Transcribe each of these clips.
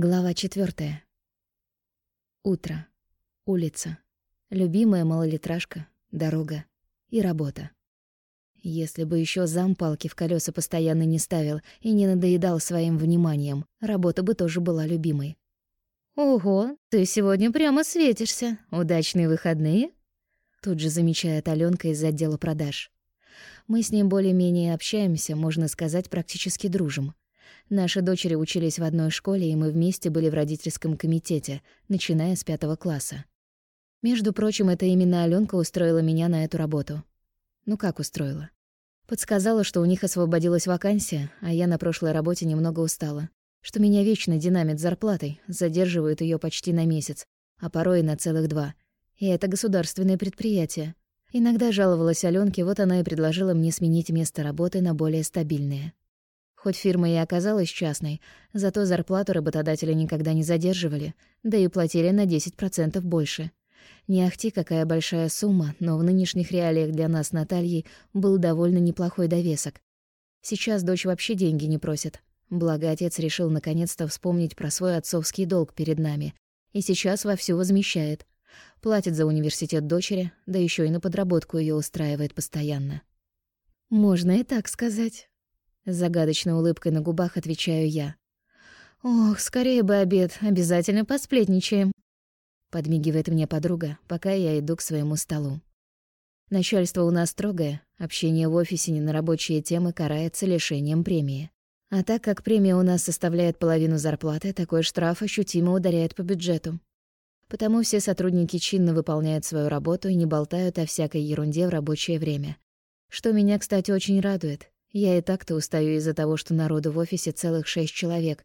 Глава четвертая. Утро. Улица. Любимая малолитражка. Дорога. И работа. Если бы еще зам палки в колеса постоянно не ставил и не надоедал своим вниманием, работа бы тоже была любимой. «Ого, ты сегодня прямо светишься. Удачные выходные?» Тут же замечает Алёнка из отдела продаж. Мы с ним более-менее общаемся, можно сказать, практически дружим. Наши дочери учились в одной школе, и мы вместе были в родительском комитете, начиная с пятого класса. Между прочим, это именно Алёнка устроила меня на эту работу. Ну как устроила? Подсказала, что у них освободилась вакансия, а я на прошлой работе немного устала. Что меня вечно динамит зарплатой, задерживают её почти на месяц, а порой и на целых два. И это государственное предприятие. Иногда жаловалась Алёнке, вот она и предложила мне сменить место работы на более стабильное. Хоть фирма и оказалась частной, зато зарплату работодателя никогда не задерживали, да и платили на 10% больше. Не ахти какая большая сумма, но в нынешних реалиях для нас, Натальи, был довольно неплохой довесок. Сейчас дочь вообще деньги не просит. Благо, отец решил наконец-то вспомнить про свой отцовский долг перед нами. И сейчас вовсю возмещает. Платит за университет дочери, да еще и на подработку ее устраивает постоянно. «Можно и так сказать», с загадочной улыбкой на губах отвечаю я. «Ох, скорее бы обед, обязательно посплетничаем», — подмигивает мне подруга, пока я иду к своему столу. Начальство у нас строгое, общение в офисе не на рабочие темы карается лишением премии. А так как премия у нас составляет половину зарплаты, такой штраф ощутимо ударяет по бюджету. Потому все сотрудники чинно выполняют свою работу и не болтают о всякой ерунде в рабочее время. Что меня, кстати, очень радует. Я и так-то устаю из-за того, что народу в офисе целых шесть человек.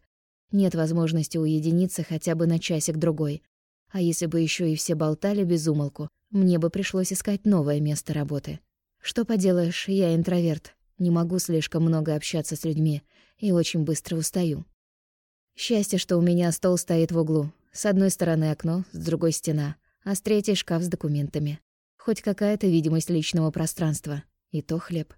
Нет возможности уединиться хотя бы на часик-другой. А если бы еще и все болтали без умолку, мне бы пришлось искать новое место работы. Что поделаешь, я интроверт. Не могу слишком много общаться с людьми и очень быстро устаю. Счастье, что у меня стол стоит в углу. С одной стороны окно, с другой стена, а с третьей шкаф с документами. Хоть какая-то видимость личного пространства. И то хлеб.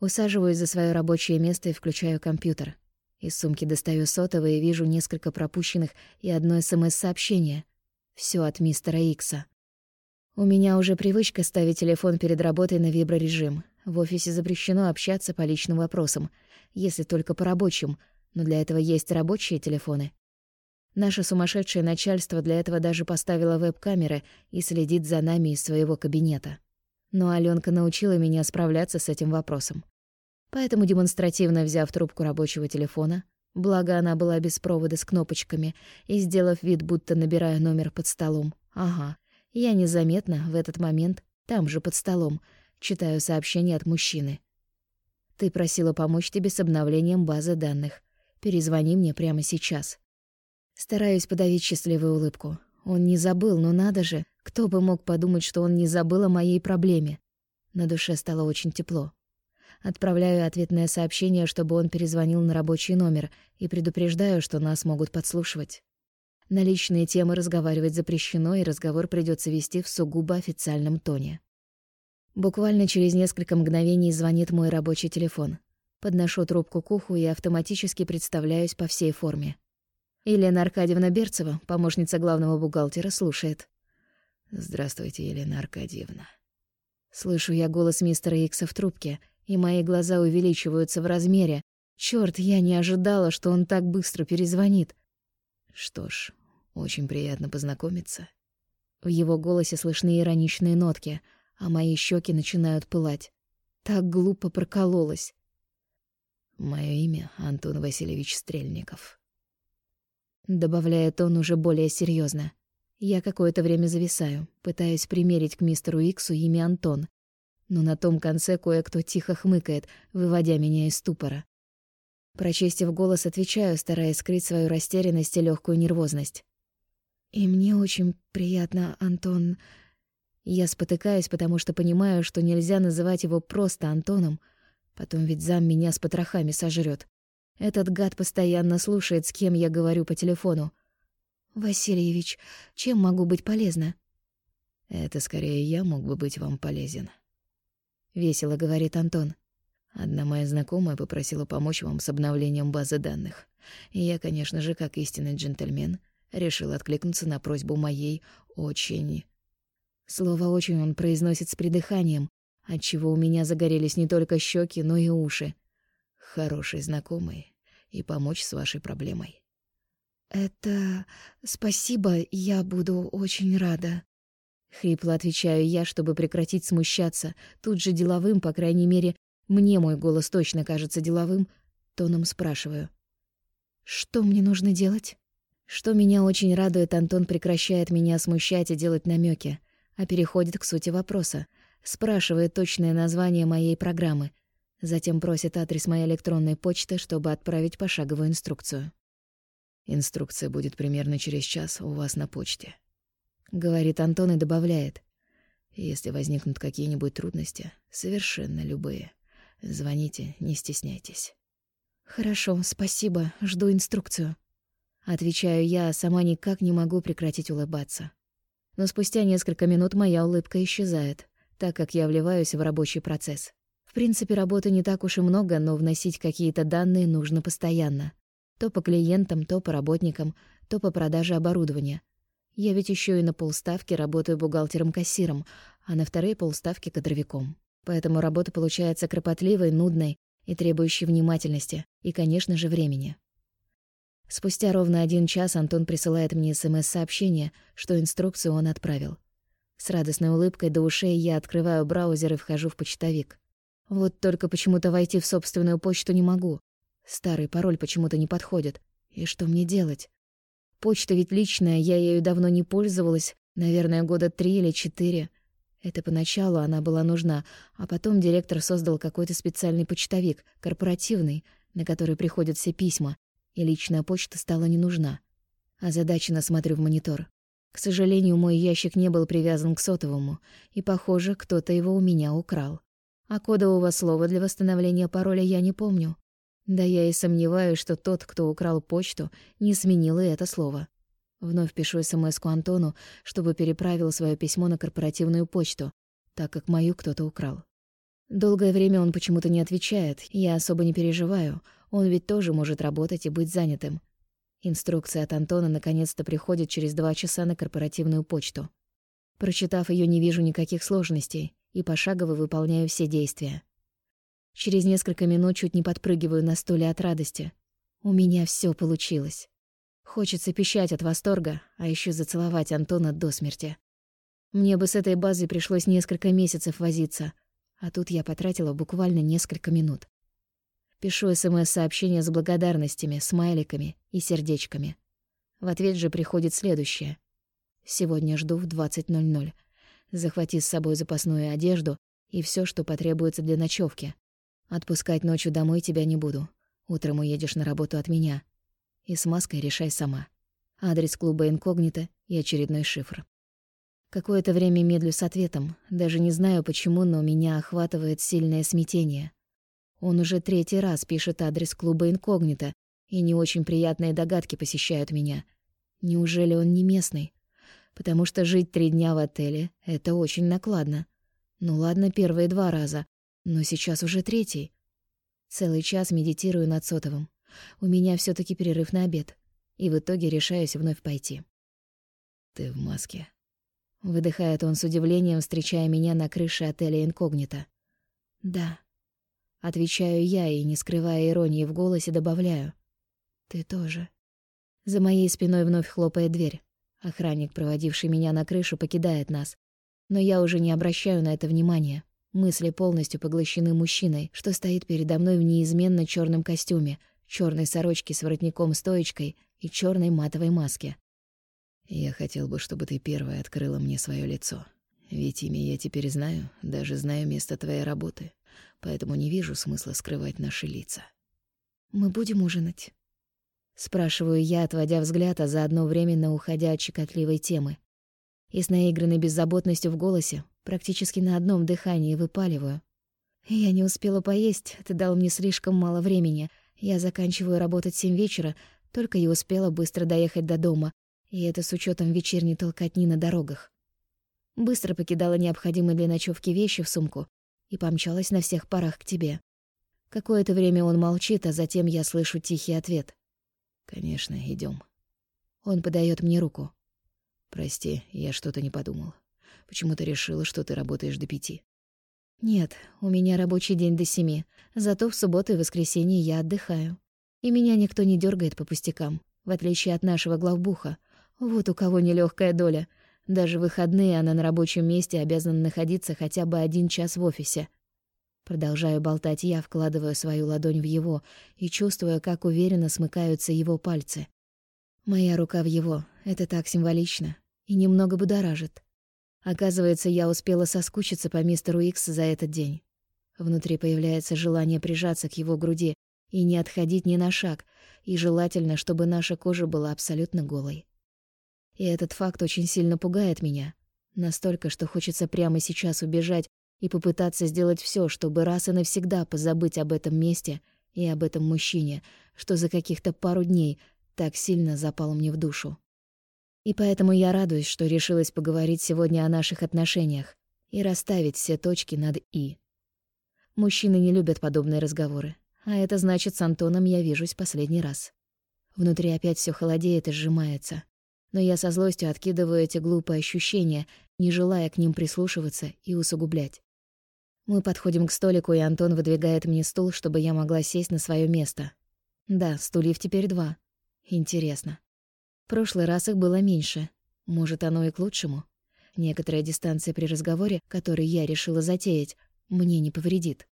Усаживаюсь за свое рабочее место и включаю компьютер. Из сумки достаю сотовый и вижу несколько пропущенных и одно СМС-сообщение. Все от мистера Икса. У меня уже привычка ставить телефон перед работой на виброрежим. В офисе запрещено общаться по личным вопросам, если только по рабочим, но для этого есть рабочие телефоны. Наше сумасшедшее начальство для этого даже поставило веб-камеры и следит за нами из своего кабинета. Но Алёнка научила меня справляться с этим вопросом. Поэтому, демонстративно взяв трубку рабочего телефона, благо она была без провода с кнопочками, и сделав вид, будто набираю номер под столом, ага, я незаметно в этот момент, там же под столом, читаю сообщение от мужчины. «Ты просила помочь тебе с обновлением базы данных. Перезвони мне прямо сейчас». Стараюсь подавить счастливую улыбку. Он не забыл, но надо же, кто бы мог подумать, что он не забыл о моей проблеме. На душе стало очень тепло. Отправляю ответное сообщение, чтобы он перезвонил на рабочий номер, и предупреждаю, что нас могут подслушивать. На личные темы разговаривать запрещено, и разговор придется вести в сугубо официальном тоне. Буквально через несколько мгновений звонит мой рабочий телефон. Подношу трубку к уху и автоматически представляюсь по всей форме. Елена Аркадьевна Берцева, помощница главного бухгалтера, слушает. «Здравствуйте, Елена Аркадьевна». Слышу я голос мистера Икса в трубке, и мои глаза увеличиваются в размере. Чёрт, я не ожидала, что он так быстро перезвонит. Что ж, очень приятно познакомиться. В его голосе слышны ироничные нотки, а мои щеки начинают пылать. Так глупо прокололась. Мое имя Антон Васильевич Стрельников. Добавляет он уже более серьезно. Я какое-то время зависаю, пытаясь примерить к мистеру Иксу имя Антон. Но на том конце кое-кто тихо хмыкает, выводя меня из ступора. Прочистив голос, отвечаю, стараясь скрыть свою растерянность и легкую нервозность. «И мне очень приятно, Антон...» Я спотыкаюсь, потому что понимаю, что нельзя называть его просто Антоном. Потом ведь зам меня с потрохами сожрет. Этот гад постоянно слушает, с кем я говорю по телефону. «Васильевич, чем могу быть полезна?» «Это скорее я мог бы быть вам полезен», — весело говорит Антон. «Одна моя знакомая попросила помочь вам с обновлением базы данных. И я, конечно же, как истинный джентльмен, решил откликнуться на просьбу моей очень... Слово «очень» он произносит с придыханием, отчего у меня загорелись не только щеки, но и уши. Хороший знакомый и помочь с вашей проблемой. «Это... спасибо, я буду очень рада». Хрипло отвечаю я, чтобы прекратить смущаться, тут же деловым, по крайней мере, мне мой голос точно кажется деловым, тоном спрашиваю. «Что мне нужно делать?» Что меня очень радует, Антон прекращает меня смущать и делать намеки, а переходит к сути вопроса. Спрашивает точное название моей программы. Затем просит адрес моей электронной почты, чтобы отправить пошаговую инструкцию. «Инструкция будет примерно через час у вас на почте», — говорит Антон и добавляет. «Если возникнут какие-нибудь трудности, совершенно любые, звоните, не стесняйтесь». «Хорошо, спасибо, жду инструкцию». Отвечаю я, сама никак не могу прекратить улыбаться. Но спустя несколько минут моя улыбка исчезает, так как я вливаюсь в рабочий процесс. Принципе, работы не так уж и много, но вносить какие-то данные нужно постоянно. То по клиентам, то по работникам, то по продаже оборудования. Я ведь еще и на полставки работаю бухгалтером-кассиром, а на вторые полставки — кадровиком. Поэтому работа получается кропотливой, нудной и требующей внимательности и, конечно же, времени. Спустя ровно один час Антон присылает мне СМС-сообщение, что инструкцию он отправил. С радостной улыбкой до ушей я открываю браузер и вхожу в почтовик. Вот только почему-то войти в собственную почту не могу. Старый пароль почему-то не подходит. И что мне делать? Почта ведь личная, я ею давно не пользовалась, наверное, года три или четыре. Это поначалу она была нужна, а потом директор создал какой-то специальный почтовик, корпоративный, на который приходят все письма, и личная почта стала не нужна. Озадаченно смотрю в монитор. К сожалению, мой ящик не был привязан к сотовому, и, похоже, кто-то его у меня украл. А кодового слова для восстановления пароля я не помню. Да я и сомневаюсь, что тот, кто украл почту, не сменил и это слово. Вновь пишу смс Антону, чтобы переправил свое письмо на корпоративную почту, так как мою кто-то украл. Долгое время он почему-то не отвечает, я особо не переживаю, он ведь тоже может работать и быть занятым. Инструкция от Антона наконец-то приходит через два часа на корпоративную почту. Прочитав ее, не вижу никаких сложностей и пошагово выполняю все действия. Через несколько минут чуть не подпрыгиваю на стуле от радости. У меня все получилось. Хочется пищать от восторга, а еще зацеловать Антона до смерти. Мне бы с этой базой пришлось несколько месяцев возиться — а тут я потратила буквально несколько минут. Пишу СМС-сообщение с благодарностями, смайликами и сердечками. В ответ же приходит следующее. Сегодня жду в 20.00. Захвати с собой запасную одежду и все, что потребуется для ночевки. Отпускать ночью домой тебя не буду. Утром уедешь на работу от меня. И с маской решай сама. Адрес клуба инкогнито и очередной шифр. Какое-то время медлю с ответом, даже не знаю почему, но меня охватывает сильное смятение. Он уже третий раз пишет адрес клуба инкогнито, и не очень приятные догадки посещают меня. Неужели он не местный? Потому что жить три дня в отеле — это очень накладно. Ну ладно, первые два раза, но сейчас уже третий. Целый час медитирую над сотовым. У меня все таки перерыв на обед, и в итоге решаюсь вновь пойти. «Ты в маске», Выдыхает он с удивлением, встречая меня на крыше отеля «Инкогнито». «Да». Отвечаю я и, не скрывая иронии в голосе, добавляю. «Ты тоже». За моей спиной вновь хлопает дверь. Охранник, проводивший меня на крышу, покидает нас. Но я уже не обращаю на это внимания. Мысли полностью поглощены мужчиной, что стоит передо мной в неизменно черном костюме, черной сорочке с воротником-стоечкой и черной матовой маске. Я хотел бы, чтобы ты первая открыла мне свое лицо. Ведь имя я теперь знаю, даже знаю место твоей работы. Поэтому не вижу смысла скрывать наши лица. Мы будем ужинать? Спрашиваю я, отводя взгляд, а заодно временно уходя от щекотливой темы. И с наигранной беззаботностью в голосе, практически на одном дыхании выпаливаю. Я не успела поесть, ты дал мне слишком мало времени. Я заканчиваю работать семь вечера, только и успела быстро доехать до дома, и это с учетом вечерней толкотни на дорогах. Быстро покидала необходимые для ночевки вещи в сумку и помчалась на всех парах к тебе. Какое-то время он молчит, а затем я слышу тихий ответ. Конечно, идем. Он подает мне руку. Прости, я что-то не подумал. Почему-то решила, что ты работаешь до пяти. Нет, у меня рабочий день до семи, зато в субботу и воскресенье я отдыхаю. И меня никто не дергает по пустякам, в отличие от нашего главбуха. Вот у кого нелегкая доля. Даже в выходные она на рабочем месте обязана находиться хотя бы один час в офисе. Продолжаю болтать я, вкладывая свою ладонь в его и чувствуя, как уверенно смыкаются его пальцы. Моя рука в его — это так символично и немного будоражит. Оказывается, я успела соскучиться по мистеру Икс за этот день. Внутри появляется желание прижаться к его груди и не отходить ни на шаг, и желательно, чтобы наша кожа была абсолютно голой. И этот факт очень сильно пугает меня, настолько, что хочется прямо сейчас убежать и попытаться сделать все, чтобы раз и навсегда позабыть об этом месте и об этом мужчине, что за каких-то пару дней так сильно запал мне в душу. И поэтому я радуюсь, что решилась поговорить сегодня о наших отношениях и расставить все точки над «и». Мужчины не любят подобные разговоры, а это значит, с Антоном я вижусь последний раз. Внутри опять все холодеет и сжимается. Но я со злостью откидываю эти глупые ощущения, не желая к ним прислушиваться и усугублять. Мы подходим к столику, и Антон выдвигает мне стул, чтобы я могла сесть на свое место. Да, стульев теперь два. Интересно прошлый раз их было меньше. Может, оно и к лучшему. Некоторая дистанция при разговоре, который я решила затеять, мне не повредит.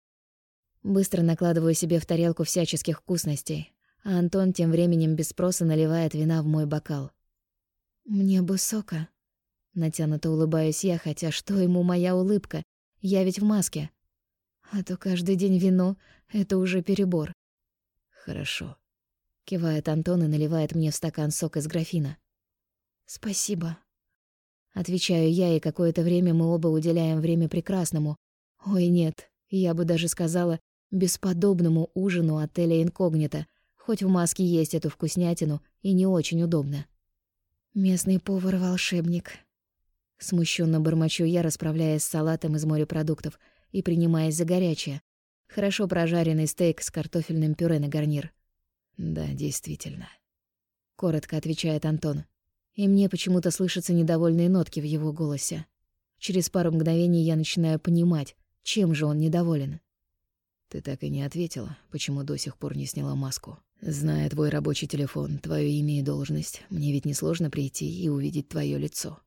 Быстро накладываю себе в тарелку всяческих вкусностей, а Антон тем временем без спроса наливает вина в мой бокал. «Мне бы сока». Натянуто улыбаюсь я, хотя что ему моя улыбка? Я ведь в маске. А то каждый день вино — это уже перебор. «Хорошо», Кивает Антон и наливает мне в стакан сок из графина. «Спасибо». Отвечаю я, и какое-то время мы оба уделяем время прекрасному. Ой, нет, я бы даже сказала, бесподобному ужину отеля «Инкогнито», хоть в маске есть эту вкуснятину и не очень удобно. Местный повар-волшебник. Смущенно бормочу я, расправляясь с салатом из морепродуктов и принимаясь за горячее. Хорошо прожаренный стейк с картофельным пюре на гарнир. Да, действительно. Коротко отвечает Антон. И мне почему-то слышатся недовольные нотки в его голосе. Через пару мгновений я начинаю понимать, чем же он недоволен. Ты так и не ответила, почему до сих пор не сняла маску. Зная твой рабочий телефон, твое имя и должность, мне ведь несложно прийти и увидеть твое лицо.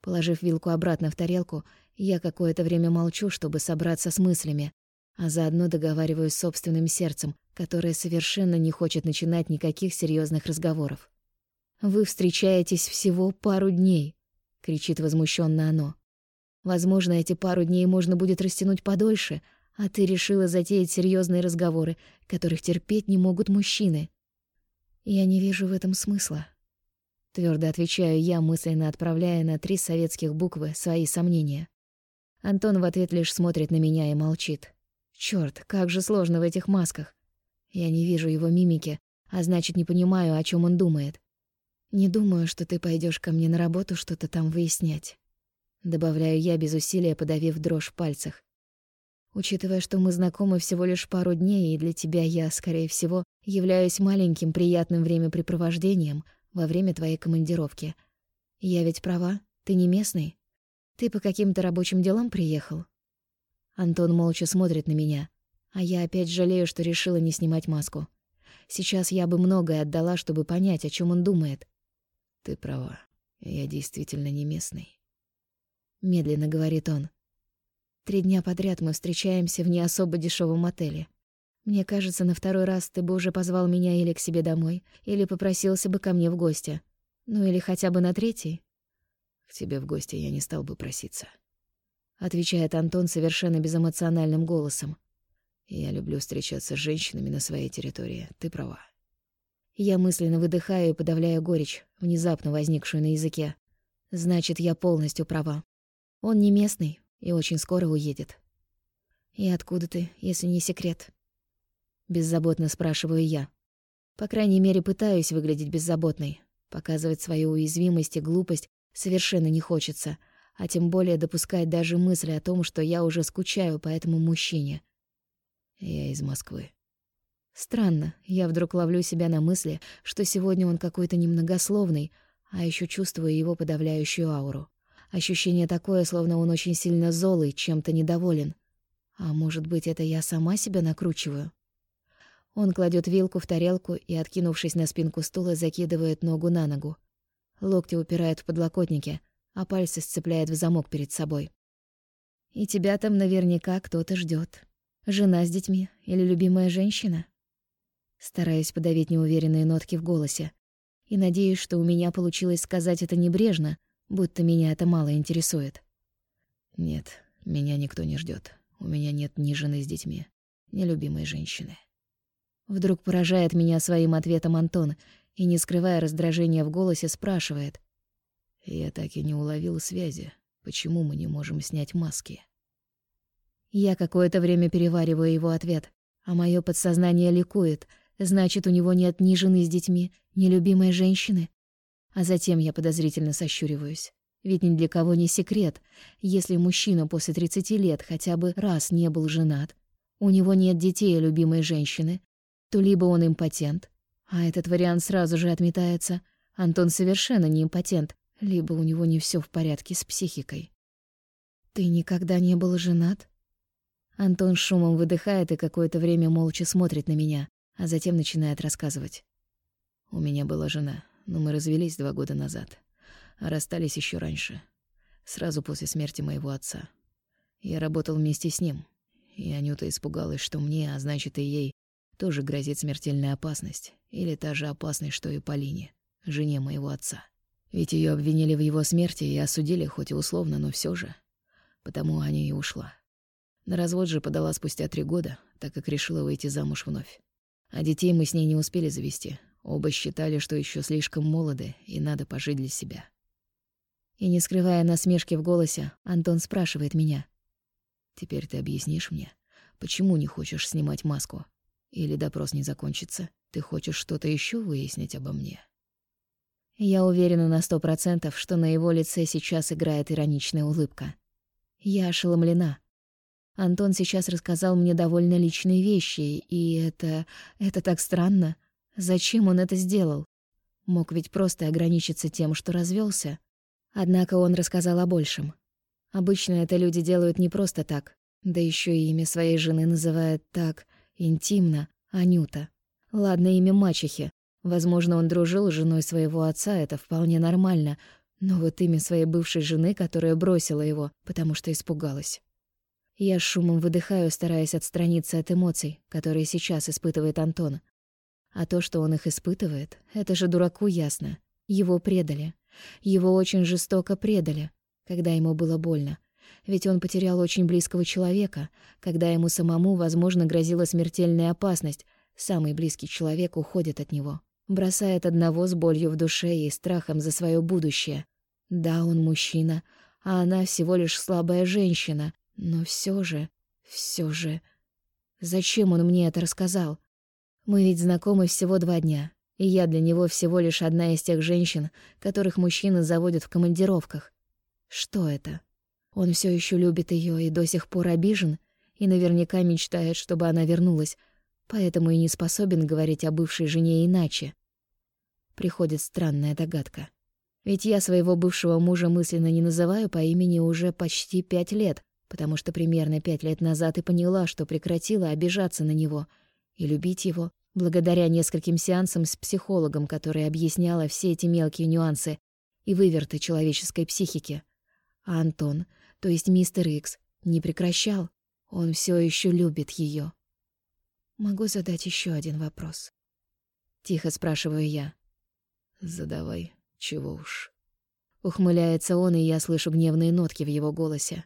Положив вилку обратно в тарелку, я какое-то время молчу, чтобы собраться с мыслями, а заодно договариваюсь с собственным сердцем, которое совершенно не хочет начинать никаких серьезных разговоров. «Вы встречаетесь всего пару дней», — кричит возмущенно оно. «Возможно, эти пару дней можно будет растянуть подольше, а ты решила затеять серьезные разговоры, которых терпеть не могут мужчины». «Я не вижу в этом смысла», — твердо отвечаю я, мысленно отправляя на три советских буквы свои сомнения. Антон в ответ лишь смотрит на меня и молчит. Чёрт, как же сложно в этих масках. Я не вижу его мимики, а значит, не понимаю, о чём он думает. Не думаю, что ты пойдёшь ко мне на работу что-то там выяснять. Добавляю я без усилия, подавив дрожь в пальцах. Учитывая, что мы знакомы всего лишь пару дней, и для тебя я, скорее всего, являюсь маленьким приятным времяпрепровождением во время твоей командировки. Я ведь права, ты не местный. Ты по каким-то рабочим делам приехал. Антон молча смотрит на меня, а я опять жалею, что решила не снимать маску. Сейчас я бы многое отдала, чтобы понять, о чем он думает. Ты права. Я действительно не местный. Медленно говорит он. Три дня подряд мы встречаемся в не особо дешевом отеле. Мне кажется, на второй раз ты бы уже позвал меня или к себе домой, или попросился бы ко мне в гости. Ну или хотя бы на третий. К тебе в гости я не стал бы проситься отвечает Антон совершенно безэмоциональным голосом. Я люблю встречаться с женщинами на своей территории. Ты права. Я мысленно выдыхаю и подавляю горечь, внезапно возникшую на языке. Значит, я полностью права. Он не местный и очень скоро уедет. И откуда ты, если не секрет? Беззаботно спрашиваю я. По крайней мере, пытаюсь выглядеть беззаботной. Показывать свою уязвимость и глупость совершенно не хочется — а тем более допускать даже мысли о том, что я уже скучаю по этому мужчине. Я из Москвы. Странно, я вдруг ловлю себя на мысли, что сегодня он какой-то немногословный, а еще чувствую его подавляющую ауру. Ощущение такое, словно он очень сильно золый, чем-то недоволен. А может быть, это я сама себя накручиваю? Он кладет вилку в тарелку и, откинувшись на спинку стула, закидывает ногу на ногу. Локти упирают в подлокотники, а пальцы сцепляет в замок перед собой. «И тебя там наверняка кто-то ждет. Жена с детьми или любимая женщина?» Стараюсь подавить неуверенные нотки в голосе. И надеюсь, что у меня получилось сказать это небрежно, будто меня это мало интересует. «Нет, меня никто не ждет. У меня нет ни жены с детьми, ни любимой женщины. Вдруг поражает меня своим ответом Антон и, не скрывая раздражения в голосе, спрашивает. Я так и не уловил связи. Почему мы не можем снять маски? Я какое-то время перевариваю его ответ, а мое подсознание ликует. Значит, у него нет ни жены с детьми, ни любимой женщины. А затем я подозрительно сощуриваюсь. Ведь ни для кого не секрет, если мужчина после 30 лет хотя бы раз не был женат, у него нет детей и любимой женщины, то либо он импотент, а этот вариант сразу же отметается, Антон совершенно не импотент, либо у него не все в порядке с психикой. «Ты никогда не был женат?» Антон шумом выдыхает и какое-то время молча смотрит на меня, а затем начинает рассказывать. «У меня была жена, но мы развелись два года назад а расстались еще раньше, сразу после смерти моего отца. Я работал вместе с ним, и Анюта испугалась, что мне, а значит и ей, тоже грозит смертельная опасность, или та же опасность, что и Полине, жене моего отца. Ведь ее обвинили в его смерти и осудили, хоть и условно, но все же. Потому Аня и ушла. На развод же подала спустя три года, так как решила выйти замуж вновь. А детей мы с ней не успели завести. Оба считали, что еще слишком молоды и надо пожить для себя. И не скрывая насмешки в голосе, Антон спрашивает меня. «Теперь ты объяснишь мне, почему не хочешь снимать маску? Или допрос не закончится? Ты хочешь что-то еще выяснить обо мне?» Я уверена на сто процентов, что на его лице сейчас играет ироничная улыбка. Я ошеломлена. Антон сейчас рассказал мне довольно личные вещи, и это... это так странно. Зачем он это сделал? Мог ведь просто ограничиться тем, что развелся. Однако он рассказал о большем. Обычно это люди делают не просто так, да еще и имя своей жены называют так интимно Анюта. Ладно, имя мачехи. Возможно, он дружил с женой своего отца, это вполне нормально, но вот имя своей бывшей жены, которая бросила его, потому что испугалась. Я шумом выдыхаю, стараясь отстраниться от эмоций, которые сейчас испытывает Антон. А то, что он их испытывает, это же дураку ясно. Его предали. Его очень жестоко предали, когда ему было больно. Ведь он потерял очень близкого человека, когда ему самому, возможно, грозила смертельная опасность. Самый близкий человек уходит от него, бросает одного с болью в душе и страхом за свое будущее. Да, он мужчина, а она всего лишь слабая женщина, но все же, все же... Зачем он мне это рассказал? Мы ведь знакомы всего два дня, и я для него всего лишь одна из тех женщин, которых мужчины заводят в командировках. Что это? Он все еще любит ее и до сих пор обижен, и наверняка мечтает, чтобы она вернулась, поэтому и не способен говорить о бывшей жене иначе. Приходит странная догадка. Ведь я своего бывшего мужа мысленно не называю по имени уже почти пять лет, потому что примерно пять лет назад и поняла, что прекратила обижаться на него и любить его, благодаря нескольким сеансам с психологом, которая объясняла все эти мелкие нюансы и выверты человеческой психики. А Антон, то есть мистер Икс, не прекращал. Он все еще любит ее. Могу задать еще один вопрос. Тихо спрашиваю я. Задавай, чего уж. Ухмыляется он, и я слышу гневные нотки в его голосе.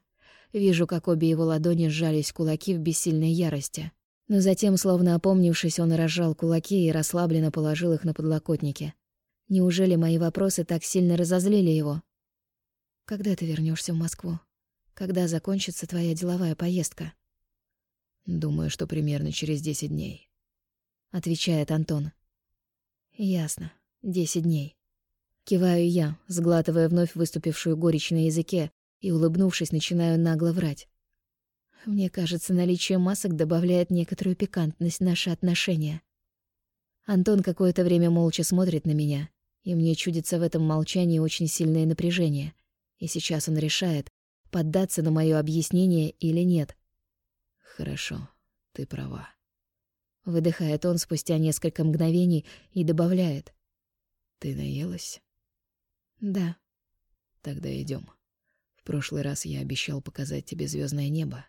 Вижу, как обе его ладони сжались в кулаки в бессильной ярости. Но затем, словно опомнившись, он разжал кулаки и расслабленно положил их на подлокотники. Неужели мои вопросы так сильно разозлили его? «Когда ты вернешься в Москву? Когда закончится твоя деловая поездка?» «Думаю, что примерно через десять дней», — отвечает Антон. «Ясно. Десять дней». Киваю я, сглатывая вновь выступившую горечь на языке, и, улыбнувшись, начинаю нагло врать. Мне кажется, наличие масок добавляет некоторую пикантность в наши отношения. Антон какое-то время молча смотрит на меня, и мне чудится в этом молчании очень сильное напряжение. И сейчас он решает, поддаться на моё объяснение или нет. «Хорошо, ты права». Выдыхает он спустя несколько мгновений и добавляет. «Ты наелась?» «Да». «Тогда идём. В прошлый раз я обещал показать тебе звёздное небо.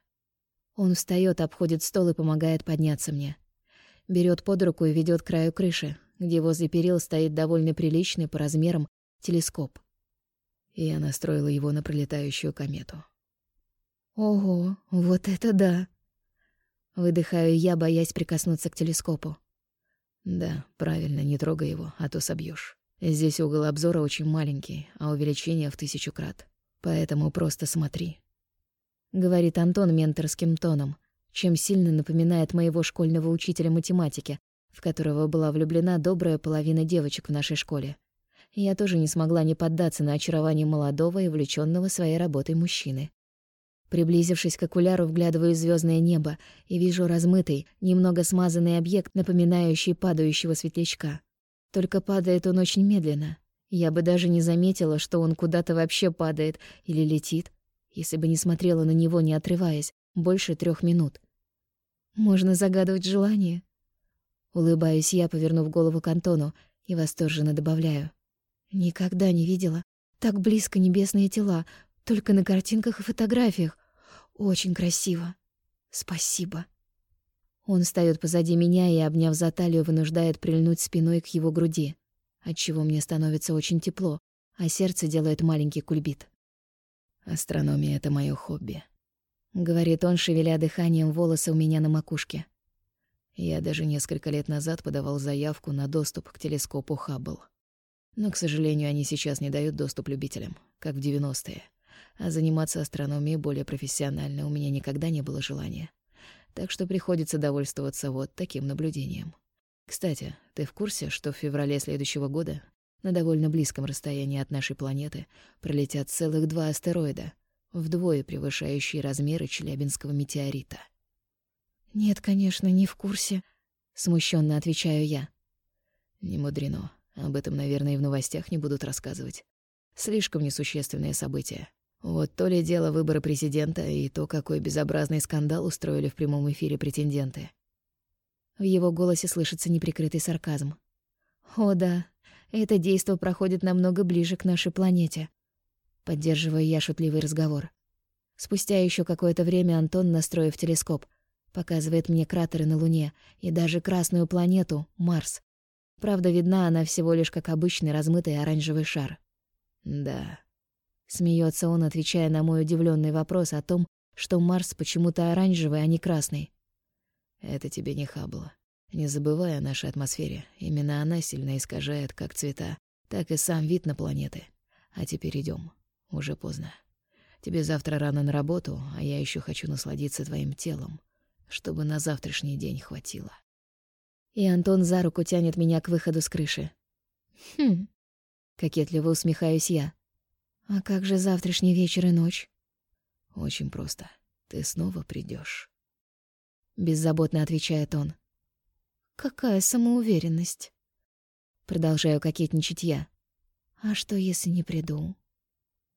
Он встаёт, обходит стол и помогает подняться мне. Берёт под руку и ведёт к краю крыши, где возле перил стоит довольно приличный по размерам телескоп. И я настроила его на пролетающую комету. Ого, вот это да! Выдыхаю я, боясь прикоснуться к телескопу. Да, правильно, не трогай его, а то собьёшь. Здесь угол обзора очень маленький, а увеличение в тысячу крат. Поэтому просто смотри говорит Антон менторским тоном, чем сильно напоминает моего школьного учителя математики, в которого была влюблена добрая половина девочек в нашей школе. Я тоже не смогла не поддаться на очарование молодого и увлечённого своей работой мужчины. Приблизившись к окуляру, вглядываю в звёздное небо и вижу размытый, немного смазанный объект, напоминающий падающего светлячка. Только падает он очень медленно. Я бы даже не заметила, что он куда-то вообще падает или летит если бы не смотрела на него, не отрываясь, больше трех минут. Можно загадывать желание. Улыбаюсь я, повернув голову к Антону, и восторженно добавляю. Никогда не видела так близко небесные тела, только на картинках и фотографиях. Очень красиво. Спасибо. Он встаёт позади меня и, обняв за талию, вынуждает прильнуть спиной к его груди, отчего мне становится очень тепло, а сердце делает маленький кульбит. Астрономия — это моё хобби. Говорит он, шевеля дыханием волосы у меня на макушке. Я даже несколько лет назад подавал заявку на доступ к телескопу Хаббл. Но, к сожалению, они сейчас не дают доступ любителям, как в 90-е. А заниматься астрономией более профессионально у меня никогда не было желания. Так что приходится довольствоваться вот таким наблюдением. Кстати, ты в курсе, что в феврале следующего года на довольно близком расстоянии от нашей планеты пролетят целых два астероида, вдвое превышающие размеры Челябинского метеорита. «Нет, конечно, не в курсе», — смущенно отвечаю я. «Не мудрено. Об этом, наверное, и в новостях не будут рассказывать. Слишком несущественные события. Вот то ли дело выбора президента и то, какой безобразный скандал устроили в прямом эфире претенденты». В его голосе слышится неприкрытый сарказм. «О да, это действо проходит намного ближе к нашей планете. Поддерживаю я шутливый разговор. Спустя еще какое-то время Антон, настроив телескоп, показывает мне кратеры на Луне и даже красную планету, Марс. Правда, видна она всего лишь как обычный размытый оранжевый шар. Да. Смеется он, отвечая на мой удивленный вопрос о том, что Марс почему-то оранжевый, а не красный. Это тебе не Хаббла. Не забывая о нашей атмосфере, именно она сильно искажает как цвета, так и сам вид на планеты. А теперь идем. Уже поздно. Тебе завтра рано на работу, а я еще хочу насладиться твоим телом, чтобы на завтрашний день хватило. И Антон за руку тянет меня к выходу с крыши. Хм. Кокетливо усмехаюсь я. А как же завтрашний вечер и ночь? Очень просто. Ты снова придешь. Беззаботно отвечает он. Какая самоуверенность. Продолжаю кокетничать я. А что, если не приду?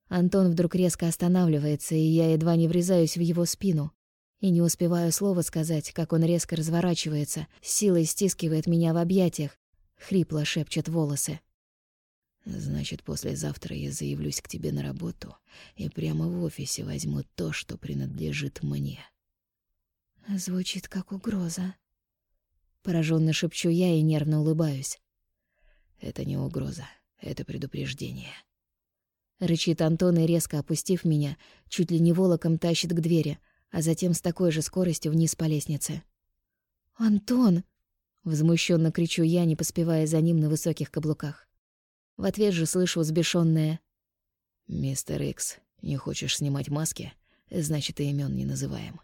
Антон вдруг резко останавливается, и я едва не врезаюсь в его спину. И не успеваю слова сказать, как он резко разворачивается, силой стискивает меня в объятиях, хрипло шепчет волосы. «Значит, послезавтра я заявлюсь к тебе на работу и прямо в офисе возьму то, что принадлежит мне». Звучит как угроза. Пораженно шепчу я и нервно улыбаюсь. Это не угроза, это предупреждение. Рычит Антон и, резко опустив меня, чуть ли не волоком тащит к двери, а затем с такой же скоростью вниз по лестнице. «Антон!» — возмущенно кричу я, не поспевая за ним на высоких каблуках. В ответ же слышу взбешённое «Мистер Икс, не хочешь снимать маски? Значит, и имён не называем».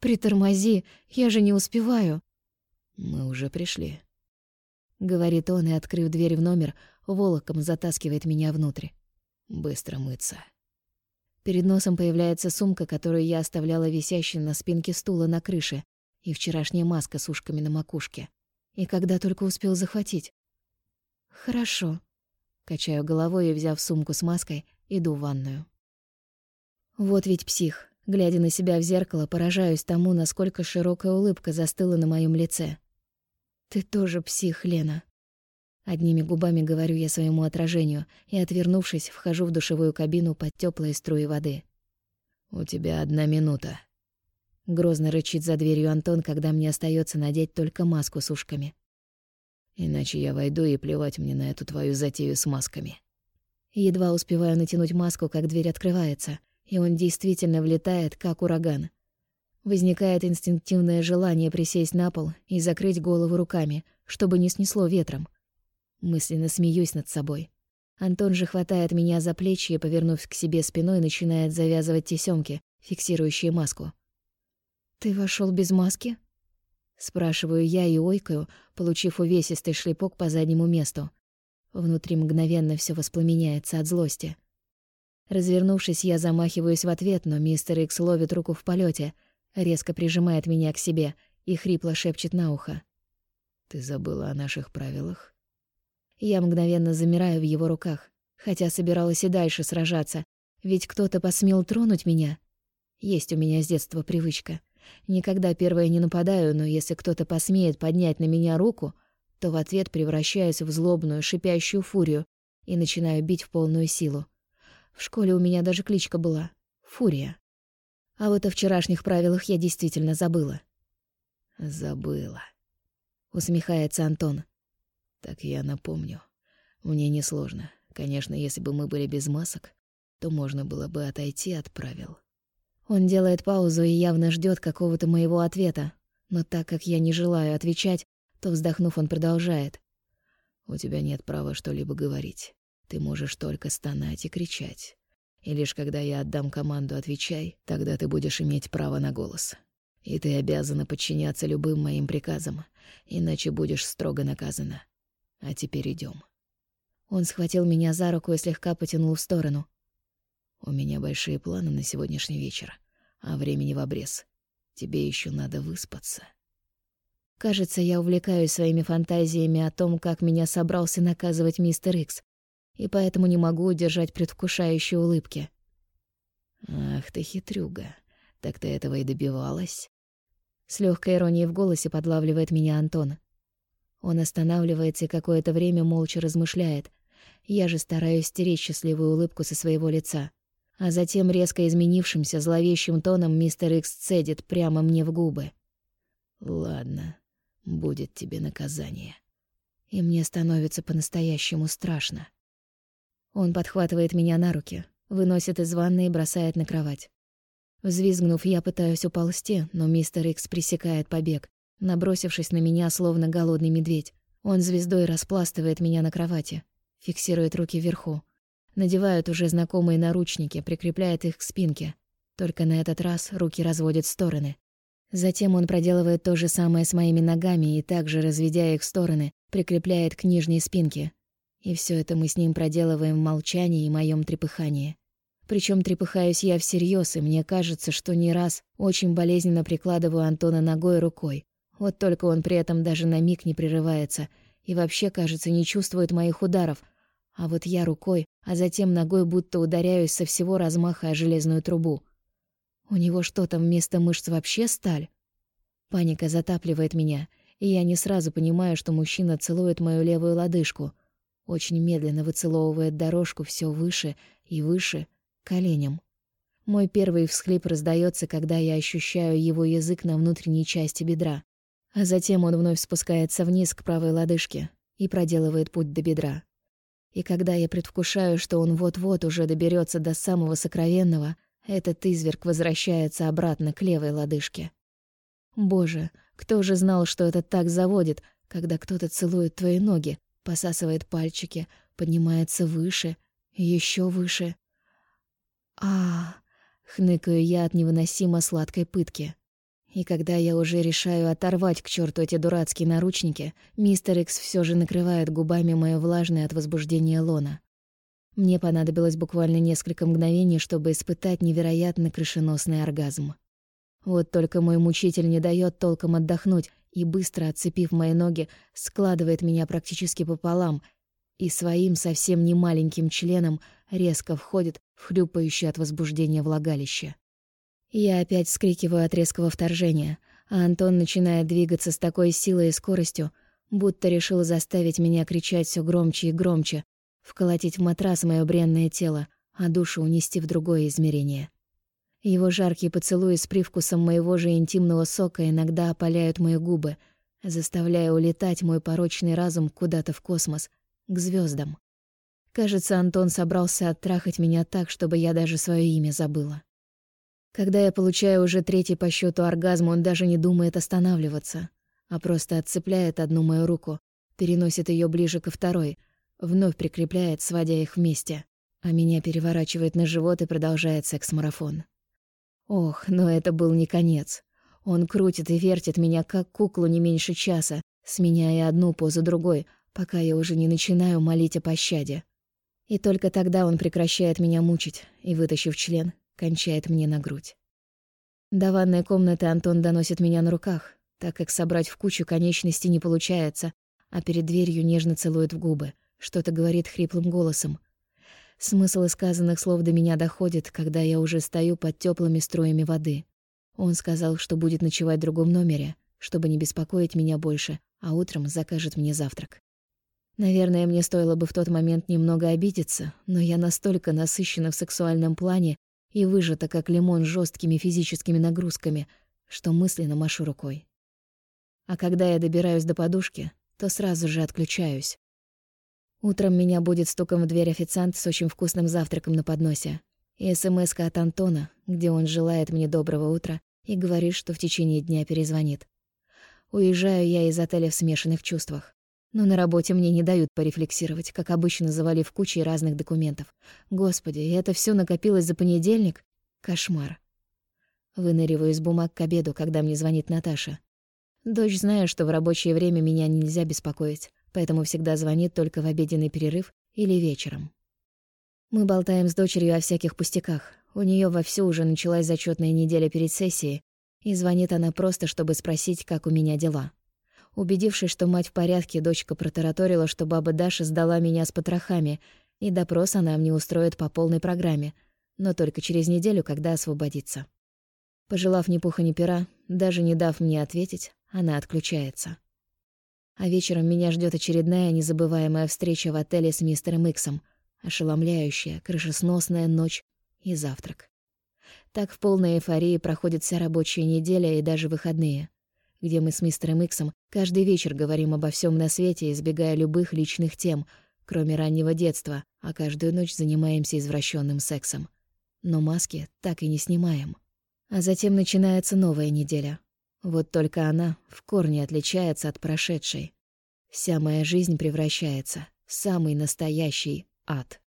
«Притормози, я же не успеваю!» «Мы уже пришли», — говорит он и, открыв дверь в номер, волоком затаскивает меня внутрь. «Быстро мыться». Перед носом появляется сумка, которую я оставляла висящей на спинке стула на крыше, и вчерашняя маска с ушками на макушке. И когда только успел захватить. «Хорошо». Качаю головой и, взяв сумку с маской, иду в ванную. Вот ведь псих. Глядя на себя в зеркало, поражаюсь тому, насколько широкая улыбка застыла на моем лице. «Ты тоже псих, Лена». Одними губами говорю я своему отражению и, отвернувшись, вхожу в душевую кабину под теплые струи воды. «У тебя одна минута». Грозно рычит за дверью Антон, когда мне остается надеть только маску с ушками. Иначе я войду и плевать мне на эту твою затею с масками. Едва успеваю натянуть маску, как дверь открывается, и он действительно влетает, как ураган. Возникает инстинктивное желание присесть на пол и закрыть голову руками, чтобы не снесло ветром. Мысленно смеюсь над собой. Антон же хватает меня за плечи и, повернув к себе спиной, начинает завязывать тесёмки, фиксирующие маску. «Ты вошел без маски?» Спрашиваю я и ойкаю, получив увесистый шлепок по заднему месту. Внутри мгновенно все воспламеняется от злости. Развернувшись, я замахиваюсь в ответ, но мистер Икс ловит руку в полете, резко прижимает меня к себе и хрипло шепчет на ухо. «Ты забыла о наших правилах?» Я мгновенно замираю в его руках, хотя собиралась и дальше сражаться, ведь кто-то посмел тронуть меня. Есть у меня с детства привычка. Никогда первая не нападаю, но если кто-то посмеет поднять на меня руку, то в ответ превращаюсь в злобную, шипящую фурию и начинаю бить в полную силу. В школе у меня даже кличка была — Фурия. А вот о вчерашних правилах я действительно забыла. «Забыла», — усмехается Антон. Так я напомню. Мне несложно. Конечно, если бы мы были без масок, то можно было бы отойти от правил. Он делает паузу и явно ждет какого-то моего ответа. Но так как я не желаю отвечать, то, вздохнув, он продолжает. «У тебя нет права что-либо говорить. Ты можешь только стонать и кричать. И лишь когда я отдам команду «отвечай», тогда ты будешь иметь право на голос. И ты обязана подчиняться любым моим приказам, иначе будешь строго наказана. А теперь идем. Он схватил меня за руку и слегка потянул в сторону. У меня большие планы на сегодняшний вечер, а времени в обрез. Тебе еще надо выспаться. Кажется, я увлекаюсь своими фантазиями о том, как меня собрался наказывать мистер Икс, и поэтому не могу удержать предвкушающие улыбки. Ах ты хитрюга. Так ты этого и добивалась? С легкой иронией в голосе подлавливает меня Антон. Он останавливается и какое-то время молча размышляет. Я же стараюсь стереть счастливую улыбку со своего лица. А затем резко изменившимся зловещим тоном мистер Икс цедит прямо мне в губы. «Ладно, будет тебе наказание». И мне становится по-настоящему страшно. Он подхватывает меня на руки, выносит из ванны и бросает на кровать. Взвизгнув, я пытаюсь уползти, но мистер Икс пресекает побег, набросившись на меня, словно голодный медведь. Он звездой распластывает меня на кровати, фиксирует руки вверху, надевает уже знакомые наручники, прикрепляет их к спинке. Только на этот раз руки разводит в стороны. Затем он проделывает то же самое с моими ногами и также, разведя их в стороны, прикрепляет к нижней спинке. И все это мы с ним проделываем в молчании и моем трепыхании. Причем трепыхаюсь я всерьез, и мне кажется, что не раз очень болезненно прикладываю Антона ногой рукой, вот только он при этом даже на миг не прерывается и вообще, кажется, не чувствует моих ударов. А вот я рукой, а затем ногой будто ударяюсь со всего размаха о железную трубу. У него что там вместо мышц вообще сталь? Паника затапливает меня, и я не сразу понимаю, что мужчина целует мою левую лодыжку, очень медленно выцеловывает дорожку все выше и выше коленям. Мой первый всхлип раздается, когда я ощущаю его язык на внутренней части бедра. А затем он вновь спускается вниз к правой лодыжке и проделывает путь до бедра. И когда я предвкушаю, что он вот-вот уже доберется до самого сокровенного, этот изверг возвращается обратно к левой лодыжке. Боже, кто же знал, что это так заводит, когда кто-то целует твои ноги, посасывает пальчики, поднимается выше, еще выше. А, -а, хныкаю я от невыносимо сладкой пытки. И когда я уже решаю оторвать к черту эти дурацкие наручники, мистер Икс все же накрывает губами моё влажное от возбуждения лона. Мне понадобилось буквально несколько мгновений, чтобы испытать невероятно крышеносный оргазм. Вот только мой мучитель не дает толком отдохнуть и, быстро отцепив мои ноги, складывает меня практически пополам и своим совсем не маленьким членом резко входит в хлюпающее от возбуждения влагалище. Я опять вскрикиваю от резкого вторжения, а Антон начинает двигаться с такой силой и скоростью, будто решил заставить меня кричать все громче и громче, вколотить в матрас мое бренное тело, а душу унести в другое измерение. Его жаркие поцелуи с привкусом моего же интимного сока иногда опаляют мои губы, заставляя улетать мой порочный разум куда-то в космос, к звездам. Кажется, Антон собрался оттрахать меня так, чтобы я даже свое имя забыла. Когда я получаю уже третий по счету оргазм, он даже не думает останавливаться, а просто отцепляет одну мою руку, переносит ее ближе ко второй, вновь прикрепляет, сводя их вместе, а меня переворачивает на живот и продолжает секс-марафон. Ох, но это был не конец. Он крутит и вертит меня, как куклу, не меньше часа, сменяя одну позу другой, пока я уже не начинаю молить о пощаде. И только тогда он прекращает меня мучить и, вытащив член, кончает мне на грудь. До ванной комнаты Антон доносит меня на руках, так как собрать в кучу конечности не получается, а перед дверью нежно целует в губы, что-то говорит хриплым голосом — Смысл сказанных слов до меня доходит, когда я уже стою под теплыми струями воды. Он сказал, что будет ночевать в другом номере, чтобы не беспокоить меня больше, а утром закажет мне завтрак. Наверное, мне стоило бы в тот момент немного обидеться, но я настолько насыщена в сексуальном плане и выжата, как лимон жесткими физическими нагрузками, что мысленно машу рукой. А когда я добираюсь до подушки, то сразу же отключаюсь, Утром меня будет стуком в дверь официант с очень вкусным завтраком на подносе. И смс от Антона, где он желает мне доброго утра и говорит, что в течение дня перезвонит. Уезжаю я из отеля в смешанных чувствах. Но на работе мне не дают порефлексировать, как обычно завалив кучей разных документов. Господи, это все накопилось за понедельник? Кошмар. Выныриваю из бумаг к обеду, когда мне звонит Наташа. Дочь, зная, что в рабочее время меня нельзя беспокоить, поэтому всегда звонит только в обеденный перерыв или вечером. Мы болтаем с дочерью о всяких пустяках. У нее вовсю уже началась зачетная неделя перед сессией, и звонит она просто, чтобы спросить, как у меня дела. Убедившись, что мать в порядке, дочка протараторила, что баба Даша сдала меня с потрохами, и допрос она мне устроит по полной программе, но только через неделю, когда освободится. Пожелав ни пуха ни пера, даже не дав мне ответить, она отключается. А вечером меня ждет очередная незабываемая встреча в отеле с мистером Иксом, ошеломляющая, крышесносная ночь и завтрак. Так в полной эйфории проходит вся рабочая неделя и даже выходные, где мы с мистером Иксом каждый вечер говорим обо всем на свете, избегая любых личных тем, кроме раннего детства, а каждую ночь занимаемся извращенным сексом. Но маски так и не снимаем. А затем начинается новая неделя, вот только она в корне отличается от прошедшей. Вся моя жизнь превращается в самый настоящий ад.